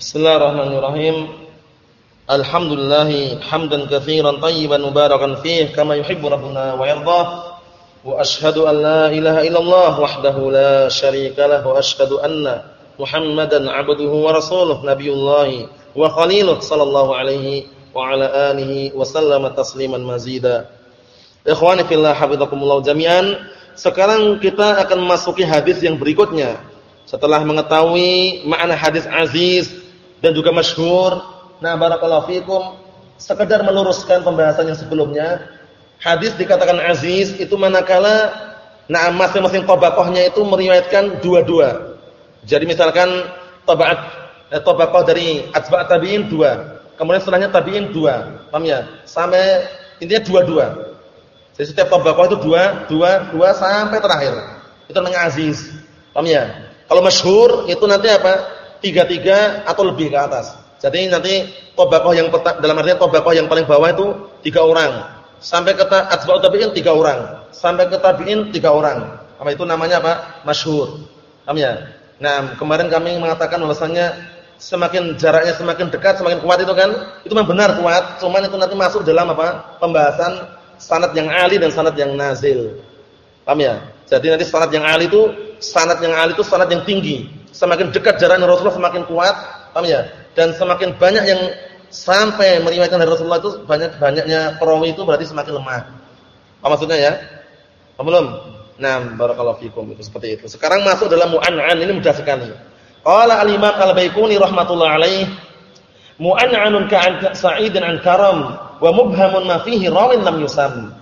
Bismillahirrahmanirrahim. Alhamdulillah hamdan katsiran tayyiban mubarakan fih kama yuhibbu rabbuna wa yardah. Wa ashhadu an la ilaha illallah wahdahu la syarika lah wa ashhadu anna Muhammadan 'abduhu wa rasuluh nabiyullah wa khaliluh sallallahu alaihi wa ala alihi wa sallama tasliman mazida. Ikhwani fillah hafizakumullah jami'an. Sekarang kita akan masuki hadis yang berikutnya. Setelah mengetahui makna hadis aziz dan juga masyhur. Nah, barakallahu fikum, sekedar meluruskan pembahasan yang sebelumnya, hadis dikatakan aziz itu manakala nah masing-masing tabaqahnya itu meriwayatkan dua-dua. Jadi misalkan tabaqat eh, tabaqah dari atba' tabi'in dua, kemudian setelahnya tabi'in dua. Paham ya? Sampai intinya dua-dua. Jadi setiap tabaqah itu dua, dua, dua sampai terakhir. Itu namanya aziz. Paham ya? Kalau masyhur itu nanti apa? Tiga-tiga atau lebih ke atas. Jadi nanti tobakoh yang dalam artinya tobakoh yang paling bawah itu tiga orang. Sampai ke atba'ut tabi'in tiga orang. Sampai ke tabi'in tiga orang. Apa itu namanya apa? Masyhur. Paham ya? Nah, kemarin kami mengatakan bahwasanya semakin jaraknya semakin dekat semakin kuat itu kan? Itu memang benar kuat, cuman itu nanti masuk dalam apa? Pembahasan sanad yang ali dan sanad yang nazil. Paham ya? Jadi nanti sanad yang ali itu sanad yang ali itu sanad yang tinggi semakin dekat jaraknya Rasulullah semakin kuat, paham ya? Dan semakin banyak yang sampai meriwayatkan dari Rasulullah itu banyak-banyaknya perawi itu berarti semakin lemah. Apa maksudnya ya? Apa belum? Nah, barakallahu fikum itu seperti itu. Sekarang masuk dalam mu'an'an ini mudah sekali. Qala al-Imam Al-Baiquni rahimatullah alaih mu'an'anun ka'an sa'idin an karam wa mubhamun ma fihi rawin lam yusam.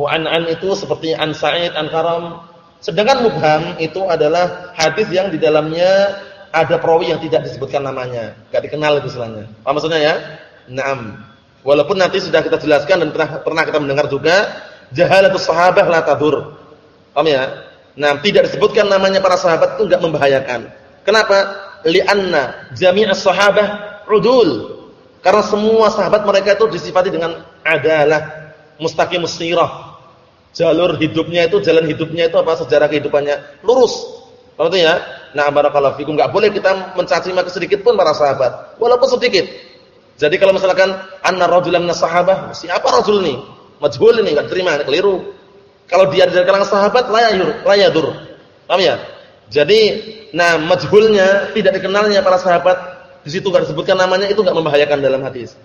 Mu'an'an itu seperti an sa'id an karam Sedangkan mubham itu adalah hadis yang di dalamnya ada perawi yang tidak disebutkan namanya, enggak dikenal itu istilahnya. Apa maksudnya ya? Naam. Walaupun nanti sudah kita jelaskan dan pernah pernah kita mendengar juga jahalatus sahabah la tadur. Paham ya? Nah, tidak disebutkan namanya para sahabat itu enggak membahayakan. Kenapa? Li'anna jami'as sahabah udul. Karena semua sahabat mereka itu disifati dengan adalah mustaqimus sirah jalur hidupnya itu jalan hidupnya itu apa sejarah kehidupannya lurus. Paham ya? Nah, barakallahu fikum enggak boleh kita mencaci maki sedikit pun para sahabat, walaupun sedikit. Jadi kalau misalkan anna rajulan minas sahabah, siapa rajul ini? Majhul ini enggak terima, keliru. Kalau dia dari kalangan sahabat layur, layadur. Paham ya? Jadi, nah majhulnya tidak dikenalnya para sahabat, di situ enggak disebutkan namanya itu enggak membahayakan dalam hadis.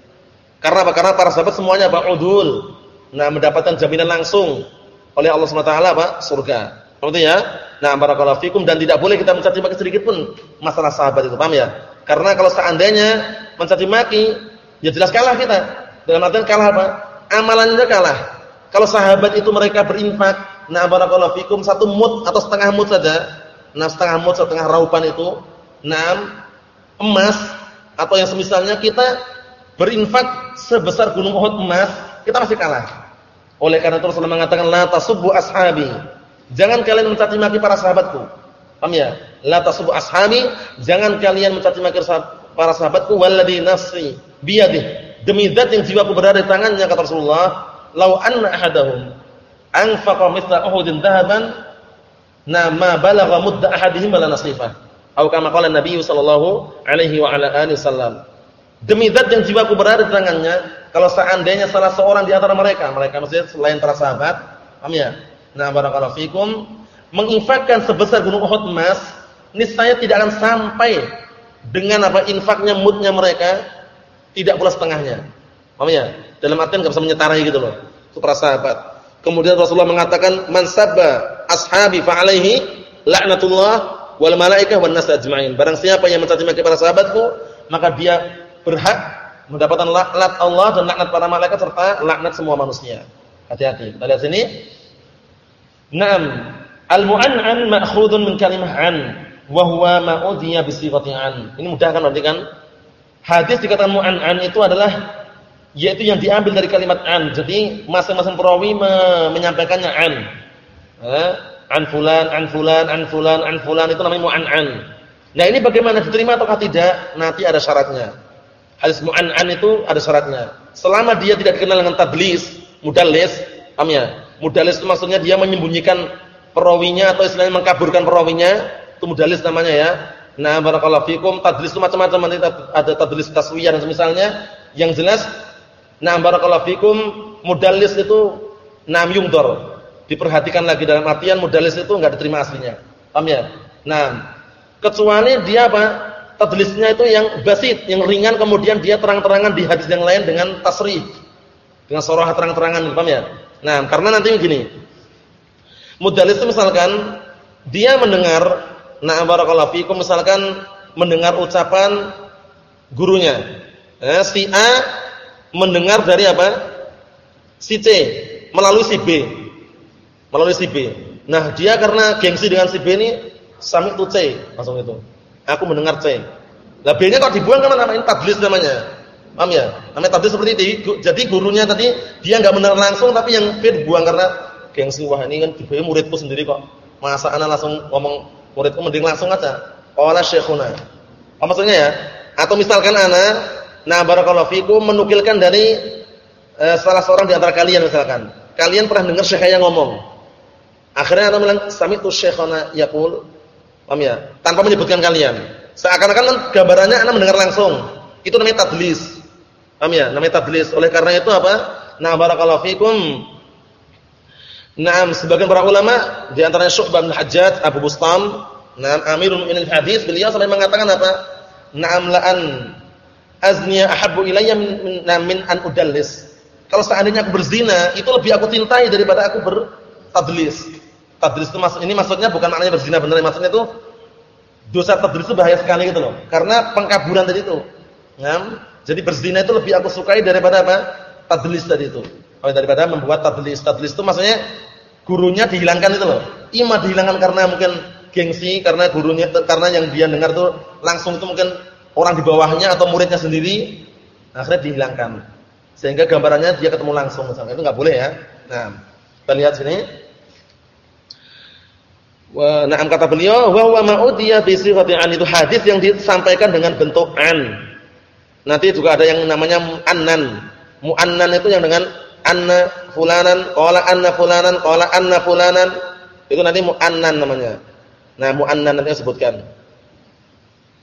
Karena apa? Karena para sahabat semuanya apa? Udul. Nah, mendapatkan jaminan langsung oleh Allah SWT apa? Surga. Berarti ya? Nah, barakallahu fikum dan tidak boleh kita mencaci maki sedikit pun masalah sahabat itu, paham ya? Karena kalau seandainya mencaci maki, ya jelas kalah kita. Dalam artian kalah apa? Amalannya kalah. Kalau sahabat itu mereka berinfak, nah barakallahu fikum satu mut atau setengah mut saja. Nah, setengah mut, setengah raupan itu, enam emas atau yang semisalnya kita berinfak sebesar gunung Uhud emas, kita masih kalah. Oleh karena itu Rasulullah mengatakan la tasubbu ashabi. Jangan kalian mencaci maki para sahabatku. Paham ya? La tasubbu ashabi, jangan kalian mencaci maki para sahabatku walladzi nafsi biyadihi. Demi zat yang jiwaku berada di tangannya kata Rasulullah, "Lau anna ahadahum anfaqa mithla Uhudin dhahaban, na ma balagha mudda ahadihim wala nasifah." Atau kama qala Nabi sallallahu alaihi wa ala alihi wasallam. Demi zat yang jiwaku berada di tangannya, kalau seandainya salah seorang di antara mereka, mereka maksudnya selain para sahabat, paham ya? Nah, barakallahu fikum, menginfakkan sebesar gunung Uhud emas, niscaya tidak akan sampai dengan apa infaknya mudnya mereka, tidak pula setengahnya. Paham ya? Dalam artian enggak bisa menyetarai gitu loh. Itu para sahabat. Kemudian Rasulullah mengatakan, "Man sabba ashabi fa alaihi laknatullah wal malaikah wan nas ajmain." Barang siapa yang mencaci maki para sahabatku, maka dia berhak mendapatkan laknat Allah dan laknat para malaikat serta laknat semua manusia. Hati-hati. Kita lihat sini. Naam. Al-mu'an'an ma'khudun min kalimah an wa huwa ma an. Ini mudah kan berarti kan? Hadis dikatakan mu'an'an itu adalah yaitu yang diambil dari kalimat an. Jadi masing-masing perawi me menyampaikannya an. Eh? An fulan, an fulan, an fulan, an fulan itu namanya mu'an'an. Nah, ini bagaimana diterima atau tidak? Nanti ada syaratnya. Hadis mu'an'an itu ada syaratnya. Selama dia tidak dikenal dengan tadlis, mudallis, paham ya? Itu maksudnya dia menyembunyikan perawinya atau istilahnya mengkaburkan perawinya, itu mudallis namanya ya. Nah, barakallahu fikum, tadlis itu macam-macam, nanti ada tadlis taswiyah dan semisalnya. Yang jelas, nah barakallahu fikum, mudallis itu nam yungdor. Diperhatikan lagi dalam artian mudallis itu enggak diterima aslinya. Paham ya? Nah, kecuali dia apa? Tadlisnya itu yang basit, yang ringan kemudian dia terang-terangan di hadis yang lain dengan tasrih. Dengan sorah terang-terangan, paham ya? Nah, karena nanti begini. Mudallis itu misalkan dia mendengar Nah, barakallahu fikum misalkan mendengar ucapan gurunya. Eh, si A mendengar dari apa? Si C melalui si B. Melalui si B. Nah, dia karena gengsi dengan si B ini sami tu C, langsung itu. Aku mendengar C. Lah B-nya kok dibuang kan namanya tadlis namanya. Paham ya? Namanya tadlis seperti itu. Jadi gurunya tadi dia enggak mendengar langsung tapi yang B dibuang karena gengsi wah ini kan B muridku sendiri kok. Masa ana langsung ngomong muridku mending langsung aja. Qala syekhuna. Apa maksudnya ya? Atau misalkan ana nah barakallahu fikum menukilkan dari uh, salah seorang di antara kalian misalkan. Kalian pernah dengar syekh yang ngomong. Akhirnya ana bilang sami'tu syekhana yaqul. Paham ya? Tanpa menyebutkan kalian. Seakan-akan kan gambarannya ana mendengar langsung. Itu namanya tadlis. Paham ya? Namanya tadlis. Oleh karena itu apa? Nah barakallahu fikum Naam, sebagian para ulama di antaranya Syu'bah bin Hajjaj, Abu Bustam, naam Amirul Mu'minin hadis, beliau sampai mengatakan apa? Naam la'an azniya ahabbu ilayya min, min an udallis. Kalau seandainya aku berzina, itu lebih aku cintai daripada aku bertadlis. Tadlis itu maksud ini maksudnya bukan maknanya berzina benar, maksudnya itu dosa tadlis itu bahaya sekali gitu loh. Karena pengkaburan tadi itu. Naam, jadi berzina itu lebih aku sukai daripada apa? Tadlis tadi itu. Oh, daripada membuat tadlis. Tadlis itu maksudnya gurunya dihilangkan itu loh. Ima dihilangkan karena mungkin gengsi, karena gurunya karena yang dia dengar tuh langsung itu mungkin orang di bawahnya atau muridnya sendiri akhirnya dihilangkan. Sehingga gambarannya dia ketemu langsung misalnya. Itu enggak boleh ya. Nah, kita lihat sini. Wa na'am kata beliau wa huwa ma'udiya bi sighati an. Itu hadis yang disampaikan dengan bentuk an. Nanti juga ada yang namanya mu'annan. Mu'annan itu yang dengan anna fulanan qala anna fulanan qala anna fulanan. Itu nanti muannan namanya. Nah muannan nanti sebutkan.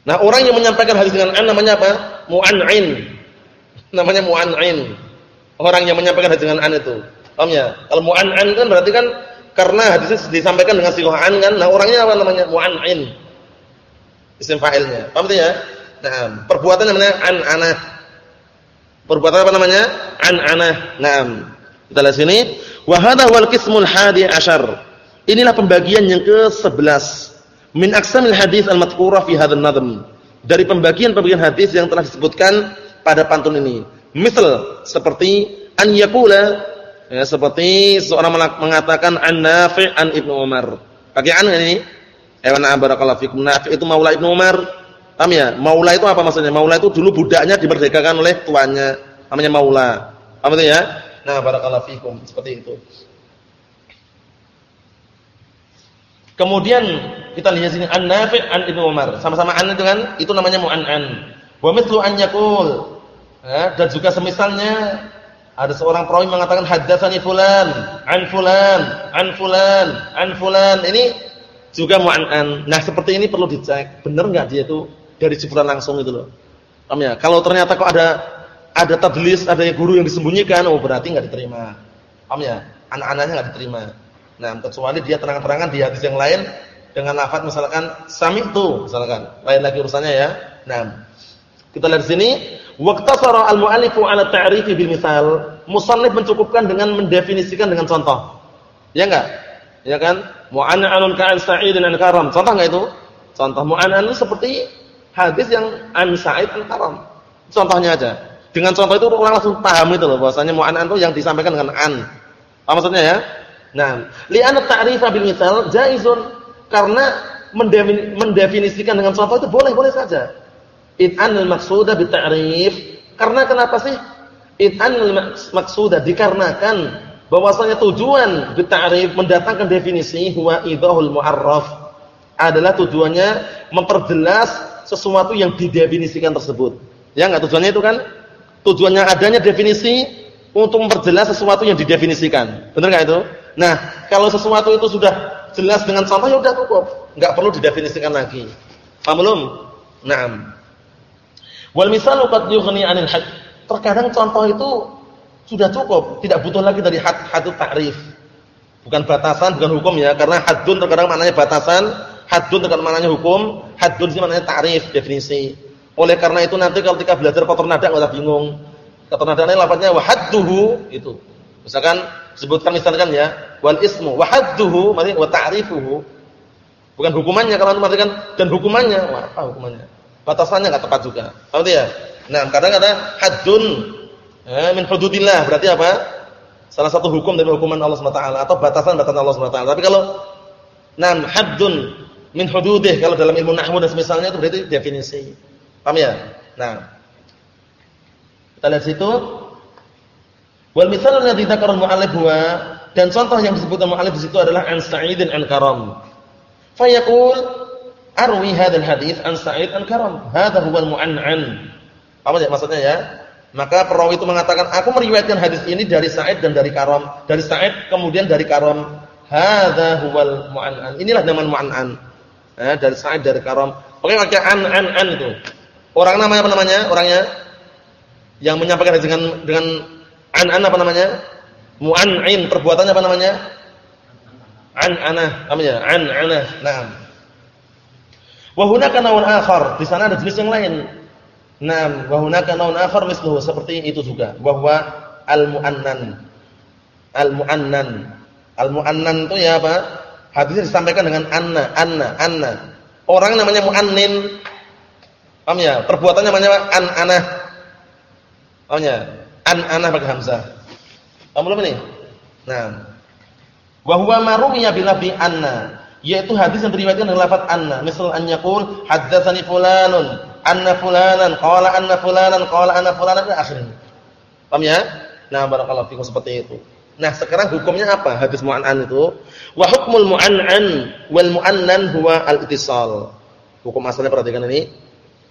Nah orang yang menyampaikan hadis dengan an namanya apa? Muan'in. Namanya muan'in. Orang yang menyampaikan hadis dengan an itu. Paham ya? Kalau muan'an kan berarti kan karena hadisnya disampaikan dengan sighah an kan nah orangnya apa namanya muan'in isim fa'ilnya paham ya nah perbuatan namanya an anah Perbuatan apa namanya? An-anah. Naam. Kita lihat sini. Wa hadha wal qismul hadi asyar. Inilah pembagian yang ke-11 min aqsamil hadis al-madhkurah fi hadzal nadhm. Dari pembagian-pembagian hadis yang telah disebutkan pada pantun ini. Misal seperti an yaqula ya seperti seorang mengatakan an Nafi' an Ibnu Umar. Pakai an ini? Ewan barakallahu fikum. Nafi' itu maula Ibnu Umar Paham ya? Maula itu apa maksudnya? Maula itu dulu budaknya dimerdekakan oleh tuannya. Namanya maula. Paham itu ya? Nah, barakallahu fikum. Seperti itu. Kemudian kita lihat sini An-Nafi' an Ibnu Umar. Sama-sama an kan? Itu namanya mu'an'an. Wa mithlu an yaqul. Ya, dan juga semisalnya ada seorang perawi mengatakan haddatsani fulan, an fulan, an fulan, an fulan. Ini juga mu'an'an. Nah, seperti ini perlu dicek. Benar enggak dia itu dari ciputan langsung itu loh. Paham ya? Kalau ternyata kok ada ada tadlis, ada guru yang disembunyikan, oh berarti enggak diterima. Paham ya? Anak-anaknya enggak diterima. Nah, kecuali dia terang-terangan di hadis yang lain dengan lafaz misalkan sami'tu misalkan. Lain lagi urusannya ya. Nah, kita lihat sini, waqtasara al-mu'allifu 'ala ta'rifi bil misal. Musannif mencukupkan dengan mendefinisikan dengan contoh. Ya enggak? Ya kan? Mu'an'anun ka'an sa'idin an karam. Contoh enggak itu? Contoh mu'an'an seperti hadis yang an Sa'id al-Karam. Contohnya aja. Dengan contoh itu orang langsung paham itu loh bahwasanya mu'an'an itu yang disampaikan dengan an. Apa maksudnya ya? Nah, li'anna ta'rifa bil misal jaizun karena mendefinisikan dengan contoh itu boleh-boleh saja. It'anul maqsuda bit ta'rif. Karena kenapa sih? It'anul maqsuda dikarenakan bahwasanya tujuan bit ta'rif mendatangkan definisi huwa idhahul mu'arraf adalah tujuannya memperjelas sesuatu yang didefinisikan tersebut. Ya enggak tujuannya itu kan? Tujuannya adanya definisi untuk memperjelas sesuatu yang didefinisikan. Benar enggak itu? Nah, kalau sesuatu itu sudah jelas dengan contoh ya udah cukup, enggak perlu didefinisikan lagi. Paham belum? Naam. Wal misalu qad yughni 'anil had. Terkadang contoh itu sudah cukup, tidak butuh lagi dari had hadut ta'rif. Bukan batasan, bukan hukum ya, karena hadun terkadang maknanya batasan, hadun terkadang maknanya hukum, hadun sih maknanya ta'rif, definisi. Oleh karena itu nanti kalau kita belajar kotor nada enggak usah bingung. Kotor nada ini lafaznya wa itu. Misalkan sebutkan misalkan ya, wal ismu wa hadduhu, maksudnya wa ta'rifuhu. Bukan hukumannya kalau antum kan dan hukumannya, wah, apa hukumannya? Batasannya enggak tepat juga. Paham ya? Nah, kadang ada haddun eh, min hududillah, berarti apa? Salah satu hukum dari hukuman Allah SWT atau batasan-batasan Allah SWT. Tapi kalau nam haddun min hududih kalau dalam ilmu nahwu dan semisalnya itu berarti definisi. Paham ya? Nah. Kita lihat situ. Wal misal alladhi dzakara al-mu'allif huwa dan contoh yang disebutkan mu'allif di situ adalah an Sa'idin an Karam. Fayaqul arwi hadzal hadits an Sa'id an Karam. Hadza huwa al-mu'annan. Apa ya maksudnya ya? Maka perawi itu mengatakan, aku meriwayatkan hadis ini dari Sa'id dan dari Karam. Dari Sa'id kemudian dari Karam. Hadza huwal mu'an'an. Inilah nama mu'an'an. Eh, dari Sa'id dari Karam. Oke, pakai an an an itu. Orang namanya apa namanya? Orangnya yang menyampaikan dengan dengan an an apa namanya? Mu'an'in. Perbuatannya apa namanya? An anah. Namanya an anah. Naam. Wa hunaka naw'un akhar. Di sana ada jenis yang lain Naam, wa hunaka naun akhar misluhu seperti itu juga. Bahwa al-mu'annan. Al-mu'annan. Al-mu'annan itu ya apa? Hadisnya disampaikan dengan anna, anna, anna. Orang namanya mu'annin. Paham ya? Perbuatannya namanya an anah. Paham ya? An anah pakai hamzah. Paham belum ini? Nah. Wa huwa marumiya bi anna, yaitu hadis yang diriwayatkan dengan lafaz anna. Misal an yaqul haddatsani fulanun anna fulanan qala anna fulanan qala anna fulanan ila akhirnya. Paham ya? Nah, barakallahu fikum seperti itu. Nah, sekarang hukumnya apa? Hadis mu'annan itu wa hukmul mu'annan wal mu'annan huwa al-ittisal. Hukum asalnya perhatikan ini.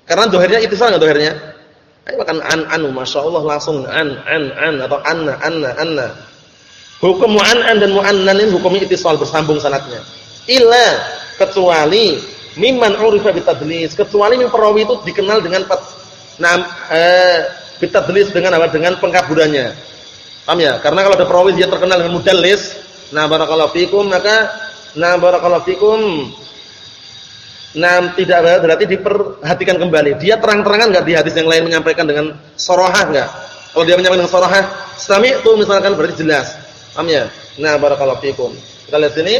Karena dohirnya ittisal enggak dohirnya? Ayo makan an anu, masyaallah langsung an an an atau anna anna anna. Hukum mu'annan dan mu'annan ini hukumnya ittisal bersambung sanatnya. Illa kecuali mimman urifa bitadlis. Kecuali min perawi itu dikenal dengan nah eh bitadlis dengan apa? Dengan pengkaburannya. Paham ya? Karena kalau ada perawi dia terkenal dengan mudallis nah barakallahu fikum maka nah barakallahu fikum nah tidak berarti diperhatikan kembali. Dia terang-terangan enggak di hadis yang lain menyampaikan dengan sorohah enggak kalau dia menyampaikan dengan sorohah sami itu misalkan berarti jelas. Paham ya? Nah barakallahu fikum. Kita lihat sini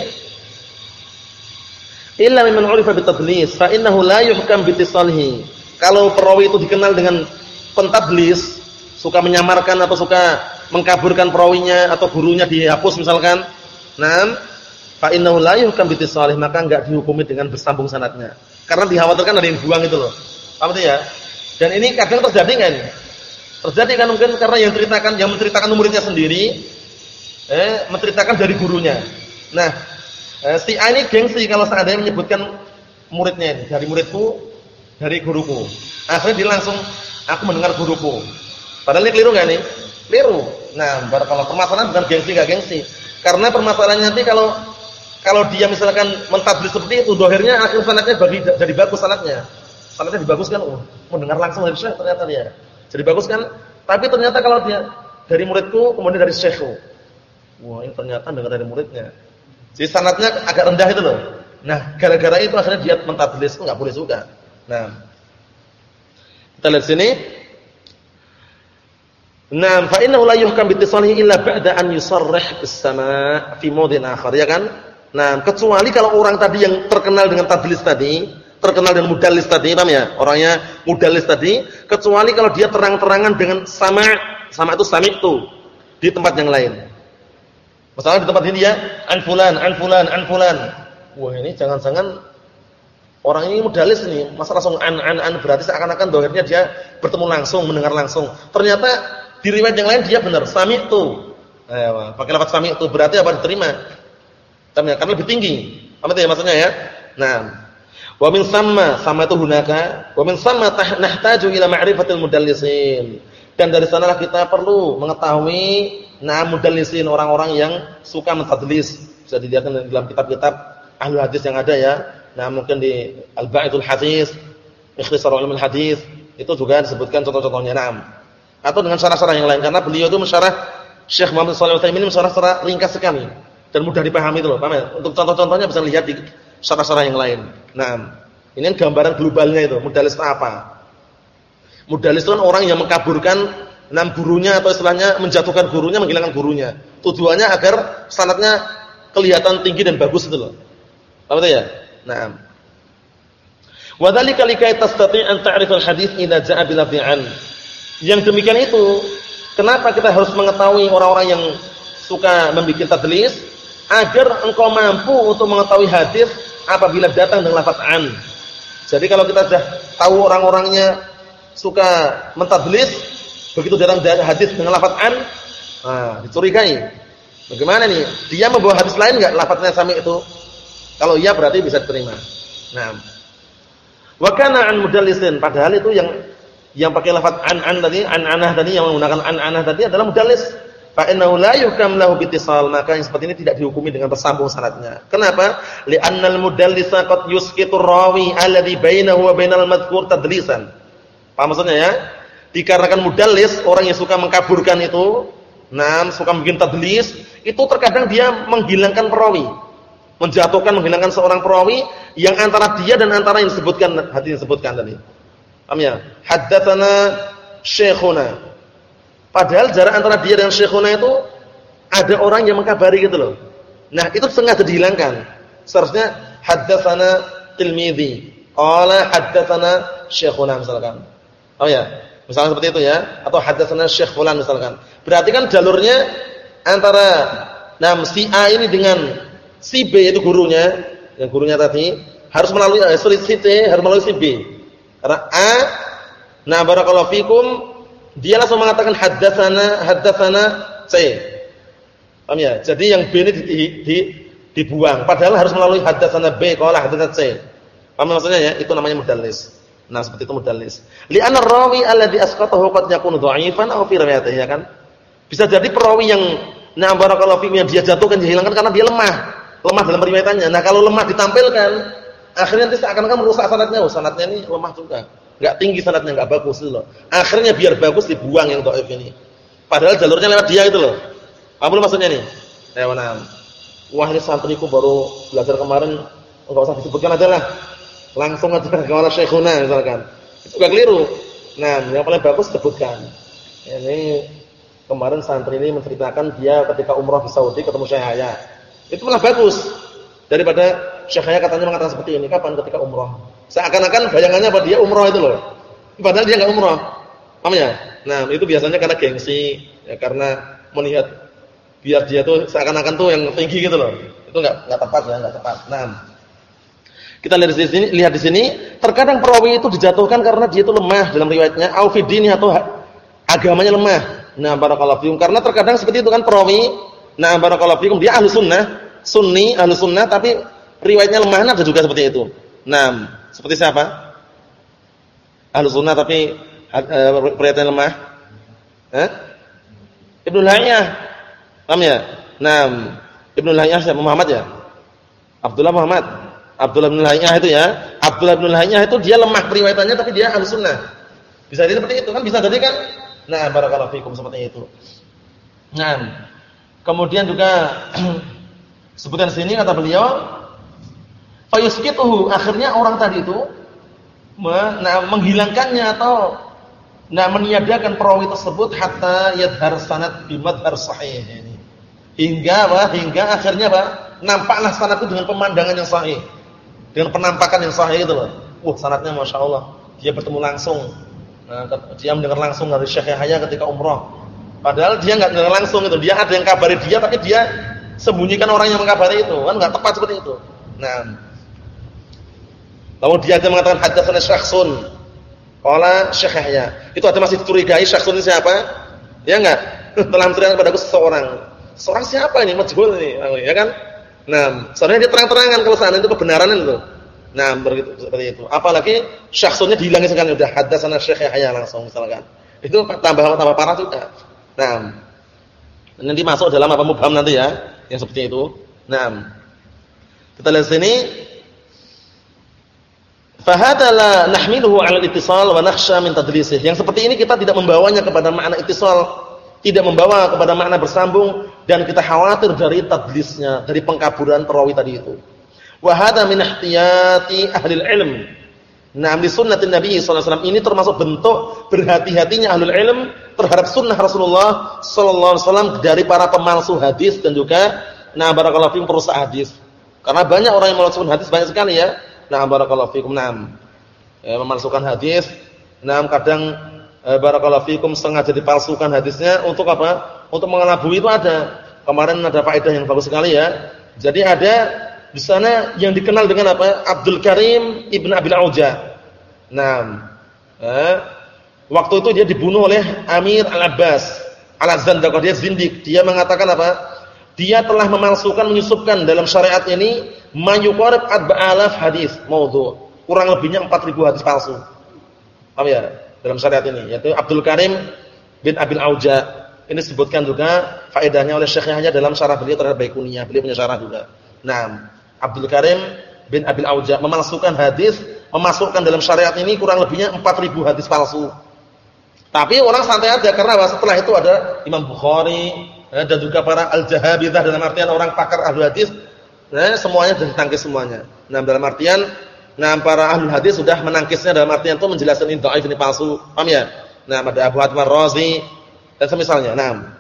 Illa mimman 'urifa bitadlis fa innahu la yuhkam bitisalihi. Kalau perawi itu dikenal dengan pentadlis, suka menyamarkan atau suka mengkaburkan perawinya atau gurunya dihapus misalkan. Naam, fa innahu la yuhkam bitisalih, maka enggak dihukumi dengan bersambung sanadnya. Karena dikhawatirkan ada yang buang itu loh. Paham ya? Dan ini kadang terjadi kan? Terjadi kan mungkin karena yang ceritakan yang menceritakan muridnya sendiri eh menceritakan dari gurunya. Nah, Eh, si A ini gengsi kalau seandainya menyebutkan muridnya ini, dari muridku, dari guruku. Akhirnya dia langsung, aku mendengar guruku. Padahal ini keliru nggak nih? Keliru. Nah, kalau permasalahan bukan gengsi nggak gengsi. Karena permasalahannya nanti kalau kalau dia misalkan mentadlis seperti itu, dohirnya akhir sanatnya bagi jadi bagus sanatnya. Sanatnya dibaguskan, oh, mendengar langsung dari syekh ternyata dia. Jadi bagus kan? Tapi ternyata kalau dia dari muridku, kemudian dari syekhku. Wah, ini ternyata dengar dari muridnya. Jadi sanatnya agak rendah itu loh. Nah, gara-gara itu akhirnya dia mentadlis enggak boleh juga. Nah. Kita lihat sini. Nah, fa innahu la yuhkam bitisalihi illa ba'da an yusarrih bis-sama' fi mawdin akhar, ya kan? Nah, kecuali kalau orang tadi yang terkenal dengan tadlis tadi, terkenal dengan mudallis tadi, paham ya? Orangnya mudallis tadi, kecuali kalau dia terang-terangan dengan sama' sama itu sami itu di tempat yang lain. Masalah di tempat ini ya, an fulan, an fulan, an fulan. Wah, ini jangan-jangan orang ini modalis nih, masa langsung an an an berarti seakan-akan dohirnya dia bertemu langsung, mendengar langsung. Ternyata di riwayat yang lain dia benar, sami itu. Ayo, pakai lafaz sami itu berarti apa diterima? Karena lebih tinggi. Apa itu ya maksudnya ya? Nah, wa min sama sama itu hunaka, wa min sama nahtaju ila ma'rifatil mudallisin. Dan dari sanalah kita perlu mengetahui Nah, mudallisin orang-orang yang suka mentadlis. Bisa dilihat dalam kitab-kitab ahli hadis yang ada ya. Nah, mungkin di Al-Ba'idul Hadis, Ikhtisar Ulumul Hadis, itu juga disebutkan contoh-contohnya. Naam. Atau dengan syarah-syarah yang lain karena beliau itu mensyarah Syekh Muhammad Shalih Al-Utsaimin mensyarah secara ringkas sekali dan mudah dipahami itu loh. Paham ya? Untuk contoh-contohnya bisa lihat di syarah-syarah yang lain. Nah, ini gambaran globalnya itu, modalis itu apa? Modalis itu kan orang yang mengkaburkan enam gurunya atau istilahnya menjatuhkan gurunya, menghilangkan gurunya. Tujuannya agar sanatnya kelihatan tinggi dan bagus itu loh. Paham itu ya? Nah. Wa dzalika likai tastati' an ta'rif al-hadits idza ja'a bil Yang demikian itu, kenapa kita harus mengetahui orang-orang yang suka membuat tadlis agar engkau mampu untuk mengetahui hadis apabila datang dengan lafaz an. Jadi kalau kita sudah tahu orang-orangnya suka mentadlis, begitu datang hadis dengan lafaz an, nah, dicurigai. Bagaimana nih? Dia membawa hadis lain enggak lafaznya sami itu? Kalau iya berarti bisa diterima. Nah. Wa kana an mudallisin, padahal itu yang yang pakai lafaz an-an tadi, an-anah tadi yang menggunakan an-anah tadi adalah mudallis. Fa innahu la yuhkam lahu bitisal, maka yang seperti ini tidak dihukumi dengan tersambung sanadnya. Kenapa? Li'annal mudallisa qad yusqitu rawi alladhi bainahu wa bainal madhkur tadlisan. Paham maksudnya ya? Dikarenakan mudallis, orang yang suka mengkaburkan itu, nah, suka bikin tadlis, itu terkadang dia menghilangkan perawi menjatuhkan menghilangkan seorang perawi yang antara dia dan antara yang disebutkan hadis disebutkan tadi. Paham ya? Haddatsana syekhuna. Padahal jarak antara dia dan syekhuna itu ada orang yang mengkabari gitu loh. Nah, itu sengaja dihilangkan. Seharusnya haddatsana tilmidzi. Qala haddatsana syekhuna misalkan. Oh ya, misalnya seperti itu ya, atau haddatsana syekh fulan misalkan. Berarti kan jalurnya antara nah si A ini dengan si B itu gurunya, yang gurunya tadi harus melalui eh, si C harus melalui si B. Karena A nah barakallahu fikum dia langsung mengatakan haddatsana haddatsana C. Paham ya? Jadi yang B ini di, di, di, dibuang padahal harus melalui haddatsana B qala haddatsana C. Paham maksudnya ya? Itu namanya mudallis. Nah, seperti itu mudallis. Li'anna rawi alladhi asqatahu qad yakunu dha'ifan aw fi riwayatihi ya kan? Bisa jadi perawi yang nah barakallahu fikum dia jatuhkan dihilangkan karena dia lemah lemah dalam periwayatannya. Nah, kalau lemah ditampilkan, akhirnya nanti seakan-akan merusak sanadnya. Oh, sanadnya ini lemah juga. Enggak tinggi sanadnya, enggak bagus itu loh. Akhirnya biar bagus dibuang yang dhaif ini. Padahal jalurnya lewat dia itu loh. Apa maksudnya nih? Ya? Wah, ini santriku baru belajar kemarin, enggak usah disebutkan aja lah. Langsung aja ke syekhuna misalkan. Itu enggak keliru. Nah, yang paling bagus sebutkan. Ini kemarin santri ini menceritakan dia ketika umroh di Saudi ketemu Syekh Haya itu malah bagus daripada syekhnya katanya mengatakan seperti ini kapan ketika umroh. Seakan-akan bayangannya apa dia umroh itu loh. Padahal dia enggak umroh. Paham ya? Nah, itu biasanya karena gengsi, ya karena melihat biar dia tuh seakan-akan tuh yang tinggi gitu loh. Itu enggak enggak tepat ya, enggak tepat. Nah, kita lihat di sini, lihat di sini, terkadang perawi itu dijatuhkan karena dia itu lemah dalam riwayatnya, au atau agamanya lemah. Nah, barakallahu fiikum karena terkadang seperti itu kan perawi Nah, barakallahu fikum dia ahlu sunnah, sunni, ahlu sunnah tapi riwayatnya lemah ada juga seperti itu. Nah, seperti siapa? Ahlu sunnah tapi uh, riwayatnya lemah. Eh? Ibnu Lahyah. Paham ya? Nah, Ibnu Lahyah siapa? Muhammad ya? Abdullah Muhammad. Abdullah bin Lahyah itu ya. Abdullah bin Lahyah itu dia lemah riwayatannya tapi dia ahlu sunnah. Bisa jadi seperti itu kan? Bisa jadi kan? Nah, barakallahu fikum seperti itu. Nah, Kemudian juga sebutkan sini kata beliau, fayusqituhu akhirnya orang tadi itu nah, menghilangkannya atau nah meniadakan perawi tersebut hatta yadhar sanad bimadhar sahih ini. Hingga apa? Hingga akhirnya apa? Nampaklah sanad itu dengan pemandangan yang sahih. Dengan penampakan yang sahih itu loh. Wah, sanadnya Masya Allah. Dia bertemu langsung. Nah, dia mendengar langsung dari Syekh Yahya ketika umrah Padahal dia nggak dengar langsung itu. Dia ada yang kabari dia tapi dia sembunyikan orang yang mengkabari itu. Kan nggak tepat seperti itu. Nah. Lalu dia ada mengatakan hadatsana syakhsun. Qala Syekh Yahya. Itu ada masih dicurigai syakhsun ini siapa? Ya enggak? Telah menceritakan kepada seseorang. Seorang siapa ini? Majhul ini, ya kan? Nah, sebenarnya dia terang-terangan kalau seandainya itu kebenaran itu. Nah, begitu seperti itu. Apalagi syakhsunnya dihilangin sekali udah hadatsana Syekh Yahya langsung misalkan. Itu tambah tambah parah juga. Nah, nanti masuk dalam apa mubham nanti ya, yang seperti itu. Nah, kita lihat sini. Fahada la nahmiluhu 'ala al-ittisal wa nakhsha min tadlisih. Yang seperti ini kita tidak membawanya kepada makna ittisal, tidak membawa kepada makna bersambung dan kita khawatir dari tadlisnya, dari pengkaburan perawi tadi itu. Wa hada min ihtiyati ahli ilm. Nah, di sunnatin Nabi SAW ini termasuk bentuk berhati-hatinya ahlul ilm terhadap sunnah Rasulullah SAW dari para pemalsu hadis dan juga nah barakallahu fikum perusak hadis. Karena banyak orang yang memalsukan hadis banyak sekali ya Nah, barakallahu fikum. Naam. Ya, memalsukan hadis. Naam kadang eh, barakallahu fikum sengaja dipalsukan hadisnya untuk apa? Untuk mengelabui itu ada. Kemarin ada faedah yang bagus sekali ya. Jadi ada di sana yang dikenal dengan apa? Abdul Karim Ibn Abil Auja. Naam. Eh, waktu itu dia dibunuh oleh Amir Al-Abbas. Al-Zandaqah dia zindik. Dia mengatakan apa? Dia telah memalsukan menyusupkan dalam syariat ini mayuqarib arba'alaf hadis maudhu. Kurang lebihnya 4000 hadis palsu. Paham ya? Dalam syariat ini yaitu Abdul Karim bin Abil Auja. Ini disebutkan juga faedahnya oleh syekhnya hanya dalam syarah beliau terhadap Baikuniyah. Beliau punya syarah juga. Nah, Abdul Karim bin Abil Auja memalsukan hadis, memasukkan dalam syariat ini kurang lebihnya 4000 hadis palsu. Tapi orang santai aja karena setelah itu ada Imam Bukhari eh, dan juga para al-jahabidah dalam artian orang pakar ahli hadis Nah, semuanya sudah ditangkis semuanya. Nah, dalam artian nah para ahli hadis sudah menangkisnya dalam artian itu menjelaskan ini dhaif ini palsu. Paham ya? Nah, ada Abu Hatim Ar-Razi dan semisalnya. Nah.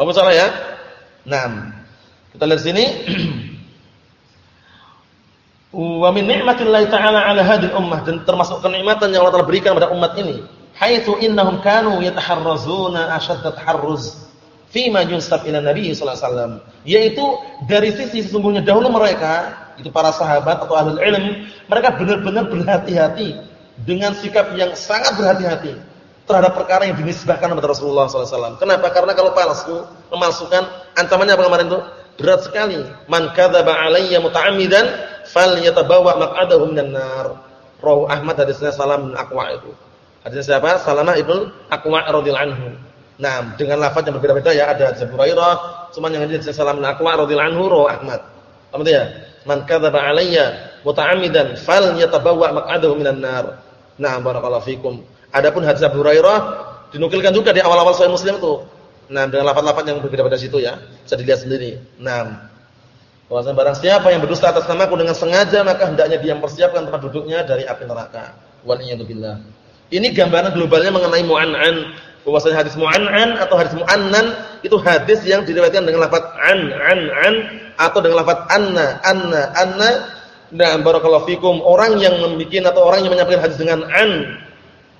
Apa salah ya? Nah. Kita lihat sini. Wa min ni'matillahi ta'ala 'ala hadhihi ummah dan termasuk kenikmatan yang Allah telah berikan pada umat ini. Haitsu innahum kanu yataharrazuna ashadda taharruz fima yunsab ila Nabi sallallahu alaihi wasallam, yaitu dari sisi sesungguhnya dahulu mereka, itu para sahabat atau ahli ilm, mereka benar-benar berhati-hati dengan sikap yang sangat berhati-hati terhadap perkara yang dinisbahkan kepada Rasulullah sallallahu alaihi wasallam. Kenapa? Karena kalau palsu, memalsukan, ancamannya apa kemarin itu? Berat sekali. Man kadzaba alayya muta'ammidan falyatabawa maq'adahu minan nar. Rawi Ahmad hadisnya Salam Aqwa itu. Hadisnya siapa? Salamah ibnu Aqwa radhiyallahu anhu. Nah, dengan lafaz yang berbeda-beda ya, ada Abu Hurairah, cuma yang hadis Salam bin Aqwa radhiyallahu anhu rawi Ahmad. Paham ya? Man kadzaba alayya muta'ammidan falyatabawwa maq'adahu minan nar. Nah, barakallahu fikum. Adapun hadis Abu Hurairah dinukilkan juga di awal-awal Sahih Muslim itu. Nah, dengan lafaz-lafaz yang berbeda-beda situ ya. Bisa dilihat sendiri. Nah, bahwasanya barang siapa yang berdusta atas namaku dengan sengaja maka hendaknya dia mempersiapkan tempat duduknya dari api neraka. Wa billah. Ini gambaran globalnya mengenai mu'an'an bahwasanya hadis mu'an'an atau hadis mu'annan itu hadis yang diriwayatkan dengan lafaz an an an atau dengan lafaz anna anna anna. Dan barakallahu fikum. Orang yang membuat atau orang yang menyampaikan hadis dengan an.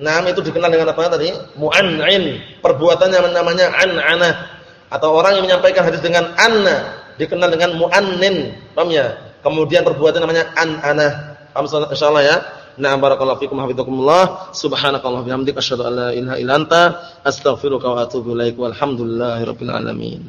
Nah itu dikenal dengan apa tadi? Mu'an'in. Perbuatannya namanya an ana atau orang yang menyampaikan hadis dengan anna dikenal dengan mu'annin. Paham ya? Kemudian perbuatan namanya an ana paham insyaallah ya Na'am barakallahu fikum hafizakumullah. Subhanakallah bihamdika asyhadu an la ilaha illa anta astaghfiruka wa atubu ilaik. Walhamdulillahirabbil alamin.